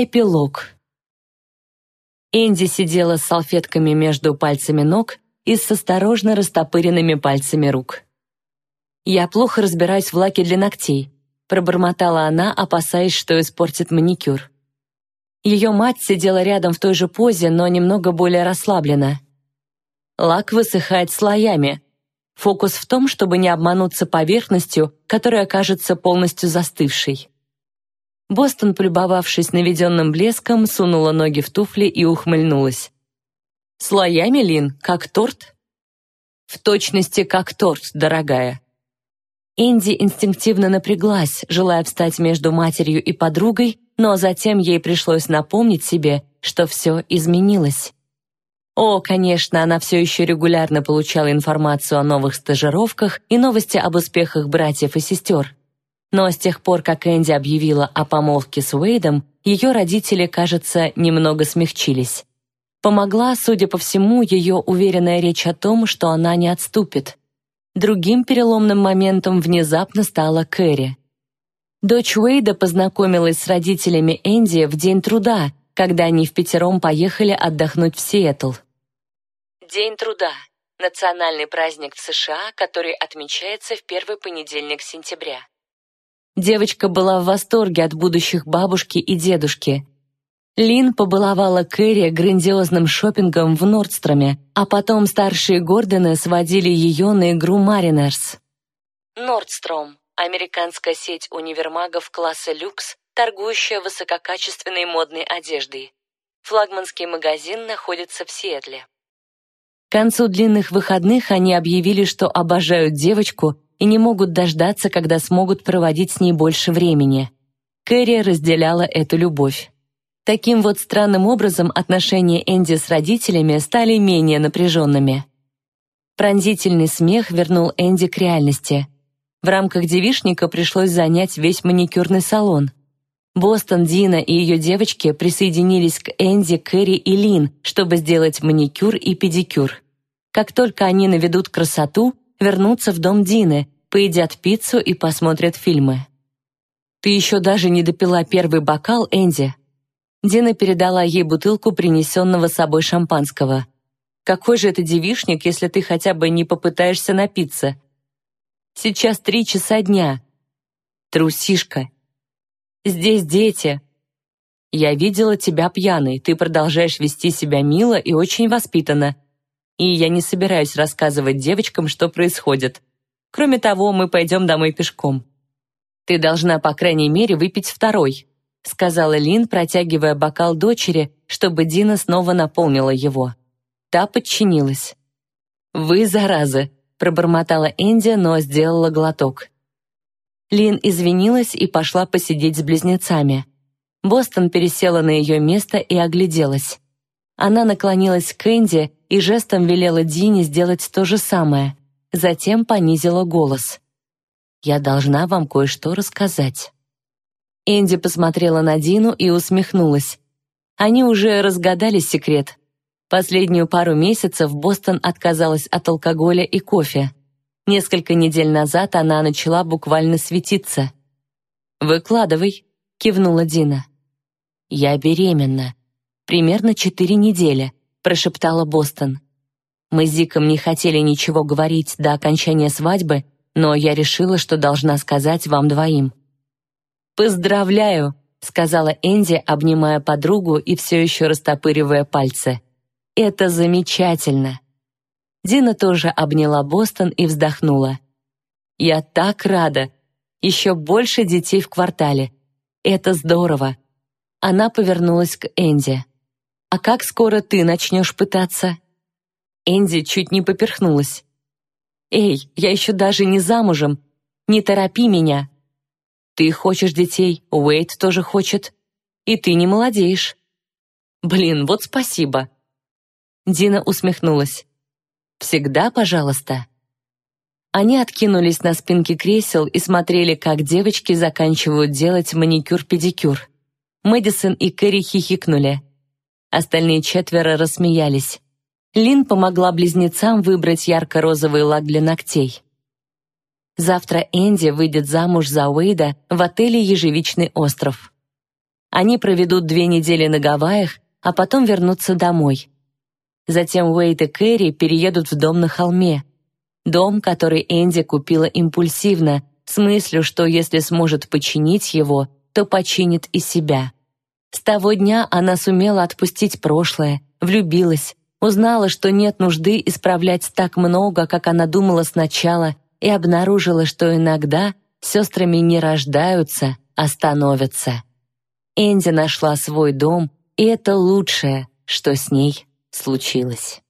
Эпилог. Энди сидела с салфетками между пальцами ног и с осторожно растопыренными пальцами рук. «Я плохо разбираюсь в лаке для ногтей», пробормотала она, опасаясь, что испортит маникюр. Ее мать сидела рядом в той же позе, но немного более расслабленно. Лак высыхает слоями. Фокус в том, чтобы не обмануться поверхностью, которая окажется полностью застывшей. Бостон, полюбовавшись наведенным блеском, сунула ноги в туфли и ухмыльнулась. «Слоями, Лин, как торт?» «В точности, как торт, дорогая». Энди инстинктивно напряглась, желая встать между матерью и подругой, но затем ей пришлось напомнить себе, что все изменилось. О, конечно, она все еще регулярно получала информацию о новых стажировках и новости об успехах братьев и сестер. Но с тех пор, как Энди объявила о помолвке с Уэйдом, ее родители, кажется, немного смягчились. Помогла, судя по всему, ее уверенная речь о том, что она не отступит. Другим переломным моментом внезапно стала Кэрри. Дочь Уэйда познакомилась с родителями Энди в День труда, когда они в пятером поехали отдохнуть в Сиэтл. День труда – национальный праздник в США, который отмечается в первый понедельник сентября. Девочка была в восторге от будущих бабушки и дедушки. Лин побаловала Кэрри грандиозным шопингом в Нордстроме, а потом старшие Гордоны сводили ее на игру Маринерс. Нордстром – американская сеть универмагов класса люкс, торгующая высококачественной модной одеждой. Флагманский магазин находится в Сиэтле. К концу длинных выходных они объявили, что обожают девочку и не могут дождаться, когда смогут проводить с ней больше времени. Кэрри разделяла эту любовь. Таким вот странным образом отношения Энди с родителями стали менее напряженными. Пронзительный смех вернул Энди к реальности. В рамках девишника пришлось занять весь маникюрный салон. Бостон, Дина и ее девочки присоединились к Энди, Кэрри и Лин, чтобы сделать маникюр и педикюр. Как только они наведут красоту, вернутся в дом Дины, поедят пиццу и посмотрят фильмы. «Ты еще даже не допила первый бокал, Энди». Дина передала ей бутылку принесенного с собой шампанского. «Какой же это девишник, если ты хотя бы не попытаешься напиться?» «Сейчас три часа дня». «Трусишка». «Здесь дети». «Я видела тебя пьяной, ты продолжаешь вести себя мило и очень воспитанно», и я не собираюсь рассказывать девочкам, что происходит. Кроме того, мы пойдем домой пешком. Ты должна, по крайней мере, выпить второй», сказала Лин, протягивая бокал дочери, чтобы Дина снова наполнила его. Та подчинилась. «Вы заразы», пробормотала Энди, но сделала глоток. Лин извинилась и пошла посидеть с близнецами. Бостон пересела на ее место и огляделась. Она наклонилась к Энди и жестом велела Дине сделать то же самое. Затем понизила голос. «Я должна вам кое-что рассказать». Энди посмотрела на Дину и усмехнулась. Они уже разгадали секрет. Последнюю пару месяцев Бостон отказалась от алкоголя и кофе. Несколько недель назад она начала буквально светиться. «Выкладывай», — кивнула Дина. «Я беременна», примерно четыре недели», — прошептала Бостон. «Мы с Зиком не хотели ничего говорить до окончания свадьбы, но я решила, что должна сказать вам двоим». «Поздравляю», — сказала Энди, обнимая подругу и все еще растопыривая пальцы. «Это замечательно». Дина тоже обняла Бостон и вздохнула. «Я так рада! Еще больше детей в квартале. Это здорово!» Она повернулась к Энди. «А как скоро ты начнешь пытаться?» Энди чуть не поперхнулась. «Эй, я еще даже не замужем. Не торопи меня. Ты хочешь детей, Уэйт тоже хочет. И ты не молодеешь». «Блин, вот спасибо». Дина усмехнулась. «Всегда, пожалуйста». Они откинулись на спинки кресел и смотрели, как девочки заканчивают делать маникюр-педикюр. Мэдисон и Кэрри хихикнули. Остальные четверо рассмеялись. Лин помогла близнецам выбрать ярко-розовый лак для ногтей. Завтра Энди выйдет замуж за Уэйда в отеле «Ежевичный остров». Они проведут две недели на Гавайях, а потом вернутся домой. Затем Уэйт и Кэрри переедут в дом на холме. Дом, который Энди купила импульсивно, с мыслью, что если сможет починить его, то починит и себя. С того дня она сумела отпустить прошлое, влюбилась, узнала, что нет нужды исправлять так много, как она думала сначала, и обнаружила, что иногда сестрами не рождаются, а становятся. Энди нашла свой дом, и это лучшее, что с ней случилось.